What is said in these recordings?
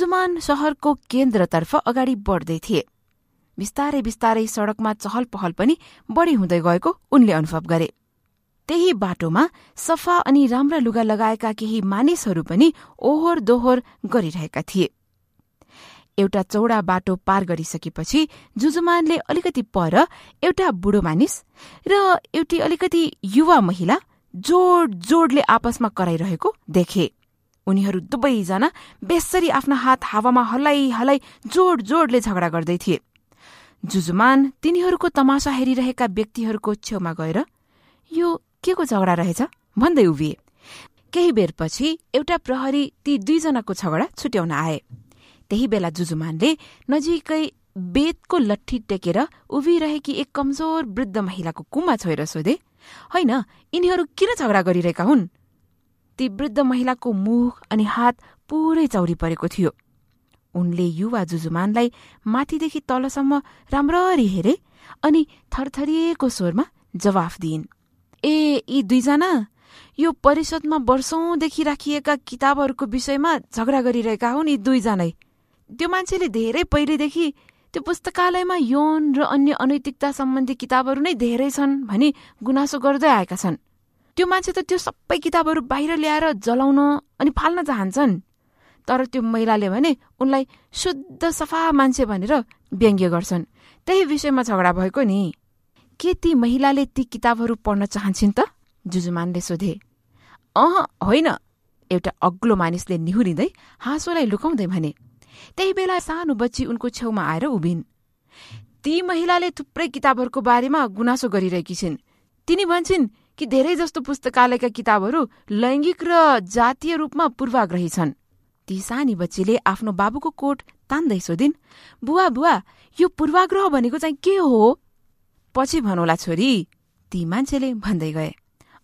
जुजुमान शहरको केन्द्रतर्फ अगाडि बढ्दै थिए। बिस्तारै बिस्तारै सड़कमा चहल पहल पनि बढ़ी हुँदै गएको उनले अनुभव गरे। त्यही बाटोमा सफा अनि राम्रा लुगा लगाएका केही मानिसहरू पनि ओहोर दोहोर गरिरहेका थिए। एउटा चौडा बाटो पार गरिसकेपछि जुजुमानले अलिकति पर एउटा बुढो मानिस र एउटी अलिकति युवा महिला जोड जोडले आपसमा कराइरहेको देखे। उनीहरू दुवैजना बेसरी आफ्ना हात हावामा हल्लाइ हल्लाइ जोड जोडले झगडा गर्दै थिए। जुजुमान तिनीहरूको तमासा हेरिरहेका व्यक्तिहरूको छेउमा गएर यो के को झगडा रहेछ? भन्दै उभिए। केही बेरपछि एउटा प्रहरी ती दुईजनाको झगडा छुट्याउन आए। त्यही बेला जुजुमानले नजिकै बेतको लट्ठी टेकेर उभिरहेकी एक कमजोर वृद्ध महिलाको कुमा छोएर सोधे होइन यिनीहरू किन झगडा गरिरहेका हुन्? ती वृद्ध महिलाको मुख अनि हात पूरै चौरी परेको थियो। उनले युवा जुजुमानलाई माथिदेखि तलसम्म राम्ररी हेरे अनि थरथरिएको स्वरमा जवाफ दिइन्। ए यी दुईजना यो परिषदमा वर्षौंदेखि राखिएका किताबहरूको विषयमा झगडा गरिरहेका हुन् यी दुईजनै त्यो मान्छेले धेरै पहिलेदेखि त्यो पुस्तकालयमा यौन र अन्य अनैतिकता सम्बन्धी किताबहरू नै धेरै छन् भनी गुनासो गर्दै आएका छन्। त्यो मान्छे त त्यो सबै किताबहरू बाहिर ल्याएर जलाउन अनि फाल्न चाहन्छन्। तर त्यो महिलाले भने उनलाई शुद्ध सफा मान्छे भनेर व्यङ्ग्य गर्छन्। त्यही विषयमा झगडा भएको नि। के ती महिलाले ती किताबहरू पढ्न चाहन्छन् त? जुजुमानले सोधे। अह होइन। एउटा अग्लो मानिसले निहुरिँदै हाँसोलाई लुकाउँदै भने त्यही बेला सानो बच्ची उनको छेउमा आएर उभिन्। ती महिलाले थुप्रै किताबहरूको बारेमा गुनासो गरिरहेकी छिन्। तिनी भन्छन् कि धेरै जस्तो पुस्तकालयका किताबहरू लैङ्गिक र जातीय रूपमा पूर्वाग्रही छन्। ती सानी बच्चीले आफ्नो बाबुको कोट तान्दै सोधिन् बुवा बुवा यो पूर्वाग्रह भनेको चाहिँ के हो? पछि भनौला छोरी ती मान्छेले भन्दै गए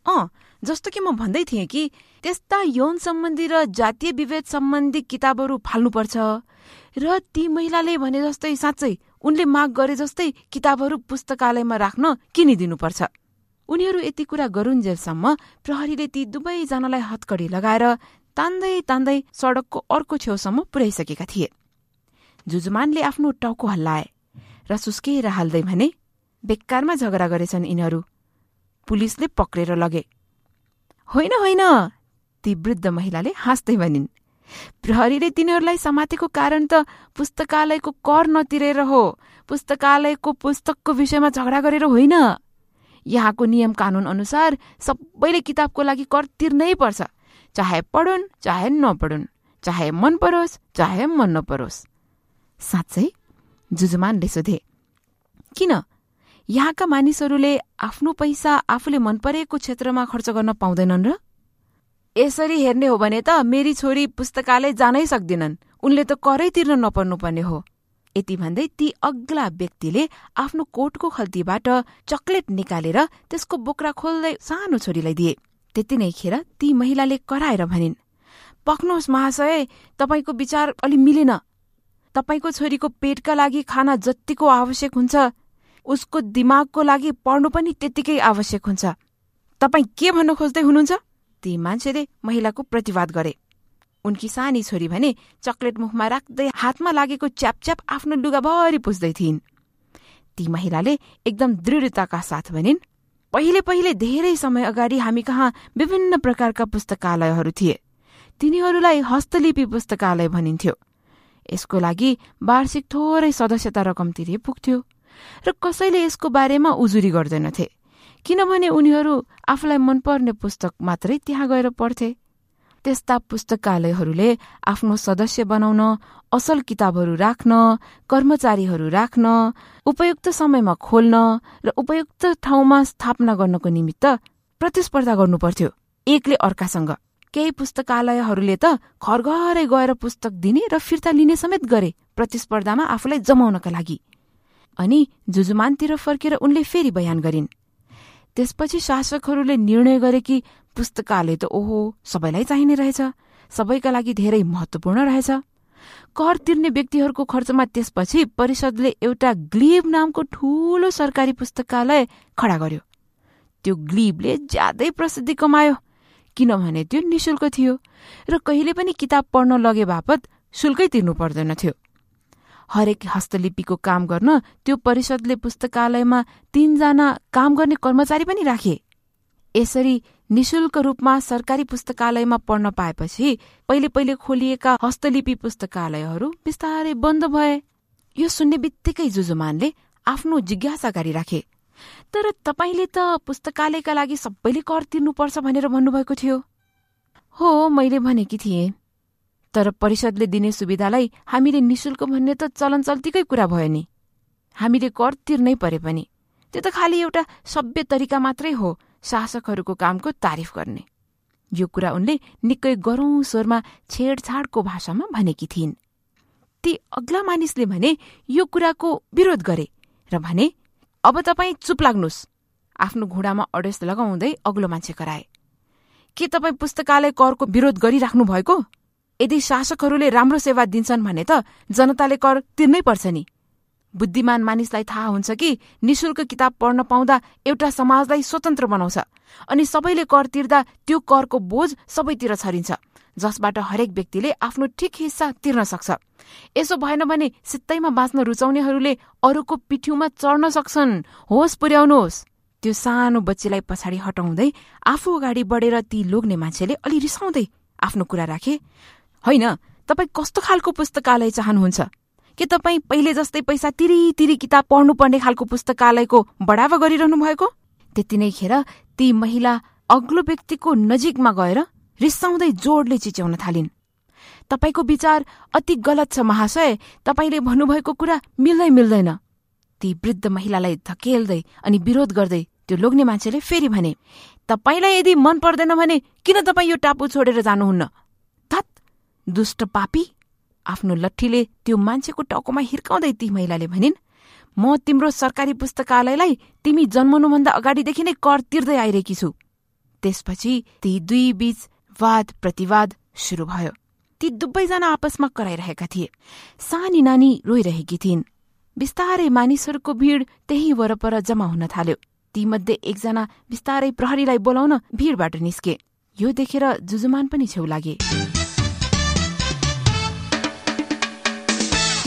अँ जस्तो कि म भन्दै थिएँ कि त्यस्ता यौन सम्बन्धी र जातीय विभेद सम्बन्धी किताबहरू फाल्नुपर्छ र ती महिलाले भने जस्तै साँच्चै उनले माग गरे जस्तै किताबहरू पुस्तकालयमा राख्न किनिदिनुपर्छ। उनीहरू यति कुरा गरुन्जेलसम्म प्रहरीले ती दुवैजनालाई हत्कडी लगाएर तान्दै तान्दै सड़कको अर्को छेउसम्म पुर्याइसकेका थिए। जुजुमानले आफ्नो टाउको हल्लाए र सुस्केर हाल्दै भने बेकारमा झगडा गरेछन् यिनीहरू। पुलिसले पक्रेर लगे। होइन होइन! ती वृद्ध महिलाले हाँस्दै भनिन् प्रहरीले तिनीहरूलाई समातेको कारण त पुस्तकालयको कर नतिरेर हो। पुस्तकालयको पुस्तकको विषयमा झगडा गरेर होइन। यहाँको नियम कानून अनुसार सबैले किताबको लागि कर तिर्नै पर्छ। चाहे पढुन् चाहे नपढुन् चाहे मन परोस् चाहे मन नपरोस्। साँच्चै जुजुमानले सोधे किन? यहाँका मानिसहरूले आफ्नो पैसा आफूले मन परेको क्षेत्रमा खर्च गर्न पाउँदैनन् र? यसरी हेर्ने हो भने त मेरी छोरी पुस्तकालय जानै सक्दिनन्। उनले त करै तिर्न नपर्नुपर्ने हो। यति भन्दै ती अग्ला व्यक्तिले आफ्नो कोटको खल्तीबाट चकलेट निकालेर त्यसको बोक्रा खोल्दै सानो छोरीलाई दिए। त्यति नै खेर ती महिलाले कराएर भनिन् पक्नुहोस् महाशय तपाईँको विचार अलि मिलेन। तपाईँको छोरीको पेटका लागि खाना जत्तिको आवश्यक हुन्छ उसको दिमागको लागि पढ्नु पनि त्यत्तिकै आवश्यक हुन्छ। तपाईँ के भन्न खोज्दै हुनुहुन्छ? ती मान्छेले महिलाको प्रतिवाद गरे। उनकी सानी छोरी भने चक्लेट मुखमा राख्दै हातमा लागेको च्यापच्याप आफ्नो लुगाभरि पुस्दै थिइन्। ती महिलाले एकदम दृढताका साथ भनिन् पहिले पहिले धेरै समय अगाडि हामी कहाँ विभिन्न प्रकारका पुस्तकालयहरू थिए। तिनीहरूलाई हस्तलिपि पुस्तकालय भनिन्थ्यो। यसको लागि वार्षिक थोरै सदस्यता रकम तिरे पुग्थ्यो र कसैले यसको बारेमा उजुरी गर्दैनथे किनभने उनीहरू आफूलाई मनपर्ने पुस्तक मात्रै त्यहाँ गएर पढ्थे। त्यस्ता पुस्तकालयहरूले आफ्नो सदस्य बनाउन असल किताबहरू राख्न कर्मचारीहरू राख्न उपयुक्त समयमा खोल्न र उपयुक्त ठाउँमा स्थापना गर्नको निमित्त प्रतिस्पर्धा गर्नुपर्थ्यो। एकले अर्कासँग। केही पुस्तकालयहरूले त घर घरै गएर पुस्तक दिने र फिर्ता लिने समेत गरे प्रतिस्पर्धामा आफूलाई जमाउनका लागि। अनि जुजुमानतिर फर्केर उनले फेरि बयान गरिन्। त्यसपछि शासकहरूले निर्णय गरे कि पुस्तकालय त ओहो सबैलाई चाहिने रहेछ। सबैका लागि धेरै महत्वपूर्ण रहेछ। कर तिर्ने व्यक्तिहरूको खर्चमा त्यसपछि परिषदले एउटा ग्लिब नामको ठूलो सरकारी पुस्तकालय खडा गर्यो। त्यो ग्लिबले ज्यादै प्रसिद्धि कमायो किनभने त्यो निशुल्क थियो र कहिले पनि किताब पढ्न लगे बापत शुल्कै तिर्नु पर्दैनथ्यो हरेक हस्तलिपिको काम गर्न त्यो परिषदले पुस्तकालयमा तीनजना काम गर्ने कर्मचारी पनि राखे। यसरी निशुल्क रूपमा सरकारी पुस्तकालयमा पढ्न पाएपछि पहिले पहिले खोलिएका हस्तलिपि पुस्तकालयहरू बिस्तारै बन्द भए। यो सुन्ने बित्तिकै जुजुमानले आफ्नो जिज्ञासा गाडी राखे तर तपाईँले त पुस्तकालयका लागि सबैले कर तिर्नुपर्छ भनेर भन्नुभएको थियो। हो मैले भनेकी थिएँ। तर परिषदले दिने सुविधालाई हामीले निशुल्क भन्ने त चलन चल्तीकै कुरा भयो नि। हामीले कर तिर्नै परे पनि। त्यो त खालि एउटा सभ्य तरिका मात्रै हो। शासकहरूको कामको तारिफ गर्ने। यो कुरा उनले निकै गरौं स्वरमा छेडछाडको भाषामा भनेकी थिइन्। ती अग्ला मानिसले भने यो कुराको विरोध गरे र भने अब तपाईँ चुप लाग्नुहोस् आफ्नो घुँडामा अडेस लगाउँदै अग्लो मान्छे कराए। के तपाईँ पुस्तकालय करको विरोध गरिराख्नु भएको? यदि शासकहरूले राम्रो सेवा दिन्छन् भने त जनताले कर तिर्नै पर्छ नि। बुद्धिमान मानिसलाई थाहा हुन्छ कि निशुल्क किताब पढ्न पाउँदा एउटा समाजलाई स्वतन्त्र बनाउँछ अनि सबैले कर तिर्दा त्यो करको बोझ सबैतिर छरिन्छ जसबाट हरेक व्यक्तिले आफ्नो ठिक हिस्सा तिर्न सक्छ। यसो भएन भने सित्तैमा बाँच्न रुचाउनेहरूले अरूको पिठ्यूमा चढ्न सक्छन्। होस पुर्याउनुहोस्। त्यो सानो बच्चीलाई पछाडि हटाउँदै आफू अगाडि बढेर ती लोग्ने मान्छेले अलि रिसाउँदै आफ्नो कुरा राखे। होइन तपाईँ कस्तो खालको पुस्तकालय चाहनुहुन्छ? के तपाईँ पहिले जस्तै पैसा तिरी तिरी किताब पढ्नुपर्ने खालको पुस्तकालयको बढावा गरिरहनु भएको? त्यति नै खेर ती महिला अग्लो व्यक्तिको नजिकमा गएर रिसाउँदै जोडले चिच्याउन थालिन्। तपाईँको विचार अति गलत छ महाशय तपाईँले भन्नुभएको कुरा मिल्दै मिल्दैन। ती वृद्ध महिलालाई धकेल्दै अनि विरोध गर्दै त्यो लोग्ने मान्छेले फेरि भने तपाईँलाई यदि मन पर्दैन भने किन तपाईँ यो टापु छोडेर जानुहुन्न? थत दुष्ट पापी आफ्नो लट्ठीले त्यो मान्छेको टाउकोमा हिर्काउँदै ती महिलाले भनिन् म तिम्रो सरकारी पुस्तकालयलाई तिमी जन्मनुभन्दा अगाडिदेखि नै कर तिर्दै आइरहेकी छु। त्यसपछि ती दुई बीच वाद प्रतिवाद शुरू भयो। ती दुवैजना आपसमा कराइरहेका थिए। सानी नानी रोइरहेकी थिइन्। बिस्तारै मानिसहरूको भीड़ त्यही वरपर जम्मा हुन थाल्यो। तीमध्ये एकजना बिस्तारै प्रहरीलाई बोलाउन भीड़बाट निस्के। यो देखेर जुजुमान पनि छेउ लागे।